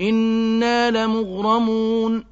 إنا لمغرمون